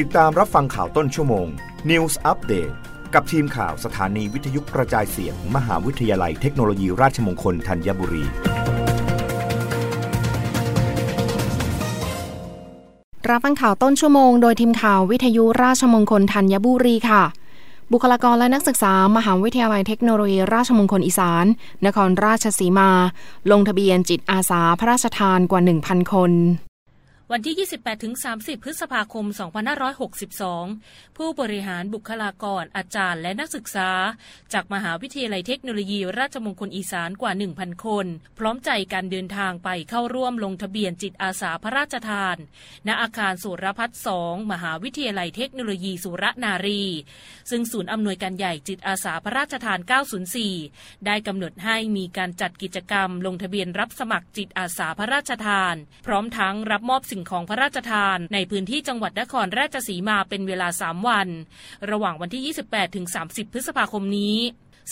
ติดตามรับฟังข่าวต้นชั่วโมง News Update กับทีมข่าวสถานีวิทยุกระจายเสียง มหาวิทยาลัยเทคโนโลยีราชมงคลธัญบุรี รับฟังข่าวต้นชั่วโมงโดยทีมข่าววิทยุราชมงคลธัญบุรีค่ะ บุคลากรและนักศึกษามหาวิทยาลัยเทคโนโลยีราชมงคลอีสาน นครราชสีมา ลงทะเบียนจิตอาสาพระราชทานกว่า 1,000 คน วันที่ 28-30 พฤษภาคม 2562 ผู้บริหารบุคลากรอาจารย์และนักศึกษา จากมหาวิทยาลัยเทคโนโลยีราชมงคลอีสานกว่า 1,000 คน พร้อมใจการเดินทางไปเข้าร่วมลงทะเบียนจิตอาสาพระราชทาน ณอาคารสุรพัฒน์2มหาวิทยาลัยเทคโนโลยีสุรนารี ซึ่งศูนย์อำนวยการใหญ่จิตอาสาพระราชทาน 904 ได้กำหนดให้มีการจัดกิจกรรม ลงทะเบียนรับสมัครจิตอาสาพระราชทาน พร้อมทั้งรับมอบสิ่งของพระราชทาน ในพื้นที่จังหวัดนครราชสีมาเป็นเวลา 3 วัน ระหว่างวันที่ 28ถึง30 พฤษภาคมนี้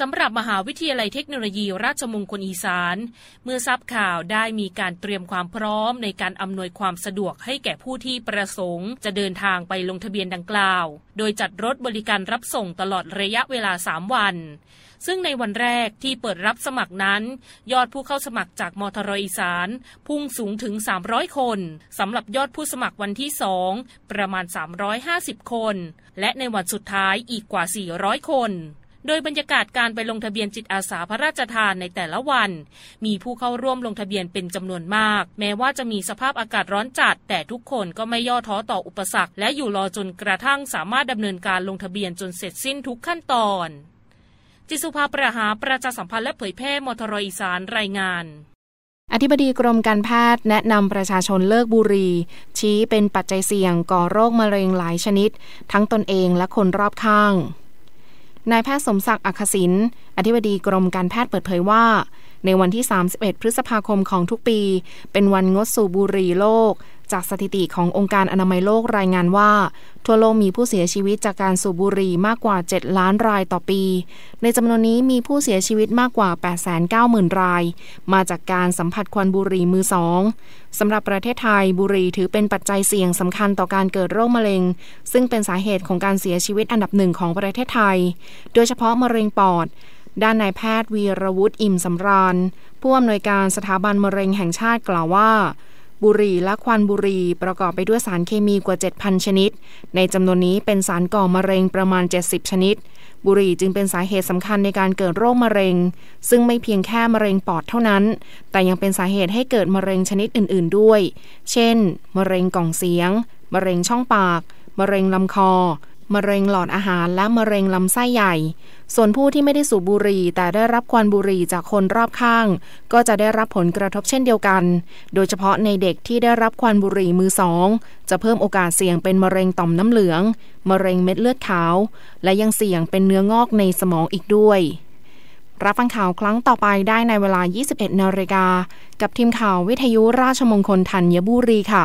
สำหรับมหาวิทยาลัยเทคโนโลยีราชมงคลอีสาน เมื่อทราบข่าวได้มีการเตรียมความพร้อมในการอำนวยความสะดวกให้แก่ผู้ที่ประสงค์ จะเดินทางไปลงทะเบียนดังกล่าว โดยจัดรถบริการรับส่งตลอดระยะเวลา 3 วัน ซึ่งในวันแรกที่เปิดรับสมัครนั้น ยอดผู้เข้าสมัครจากมทรอีสาน พุ่งสูงถึง 300 คนสำหรับยอดผู้สมัครวันที่สองประมาณ 350 คน และในวันสุดท้ายอีกกว่า 400 คน โดยบรรยากาศการไปลงทะเบียนจิตอาสาพระราชทานในแต่ละวัน มีผู้เข้าร่วมลงทะเบียนเป็นจำนวนมาก แม้ว่าจะมีสภาพอากาศร้อนจัด แต่ทุกคนก็ไม่ย่อท้อต่ออุปสรรค และอยู่รอจนกระทั่งสามารถดำเนินการลงทะเบียนจนเสร็จสิ้นทุกขั้นตอน จิสุภาประหาประชาสัมพันธ์และเผยแพร่มทรอีสานรายงานอธิบดีกรมการแพทย์แนะนำประชาชนเลิกบุหรี่ชี้เป็นปัจจัยเสี่ยงก่อโรคมะเร็งหลายชนิด ทั้งตนเองและคนรอบข้าง นายแพทย์สมศักดิ์อัคศินอธิบดีกรมการแพทย์เปิดเผยว่า ในวันที่ 31 พฤษภาคมของทุกปี เป็นวันงดสูบบุหรี่โลก จากสถิติขององค์การอนามัยโลกรายงานว่า ทั่วโลกมีผู้เสียชีวิตจากการสูบบุหรี่มากกว่า 7 ล้านรายต่อปี ในจำนวนนี้มีผู้เสียชีวิตมากกว่า 890,000 ราย มาจากการสัมผัสควันบุหรี่มือสองสำหรับประเทศไทยบุหรี่ถือเป็นปัจจัยเสี่ยงสำคัญต่อการเกิดโรคมะเร็ง ซึ่งเป็นสาเหตุของการเสียชีวิตอันดับหนึ่งของประเทศไทย โดยเฉพาะมะเร็งปอดด้านนายแพทย์วีรวุฒิอิ่มสำราญ ผู้อำนวยการสถาบันมะเร็งแห่งชาติกล่าวว่า บุหรี่และควันบุหรี่ประกอบไปด้วยสารเคมีกว่า 7,000 ชนิด ในจำนวนนี้เป็นสารก่อมะเร็งประมาณ 70 ชนิด บุหรี่จึงเป็นสาเหตุสำคัญในการเกิดโรคมะเร็ง ซึ่งไม่เพียงแค่มะเร็งปอดเท่านั้น แต่ยังเป็นสาเหตุให้เกิดมะเร็งชนิดอื่น ๆ ด้วย เช่น มะเร็งกล่องเสียง มะเร็งช่องปาก มะเร็งลำคอ มะเร็งหลอดอาหารและมะเร็งลำไส้ใหญ่ ส่วนผู้ที่ไม่ได้สูบบุหรี่แต่ได้รับควันบุหรี่จากคนรอบข้าง ก็จะได้รับผลกระทบเช่นเดียวกัน โดยเฉพาะในเด็กที่ได้รับควันบุหรี่มือสองจะเพิ่มโอกาสเสี่ยงเป็นมะเร็งต่อมน้ำเหลือง มะเร็งเม็ดเลือดขาว และยังเสี่ยงเป็นเนื้องอกในสมองอีกด้วย รับฟังข่าวครั้งต่อไปได้ในเวลา 21นาฬิกากับทีมข่าววิทยุราชมงคลธัญบุรีค่ะ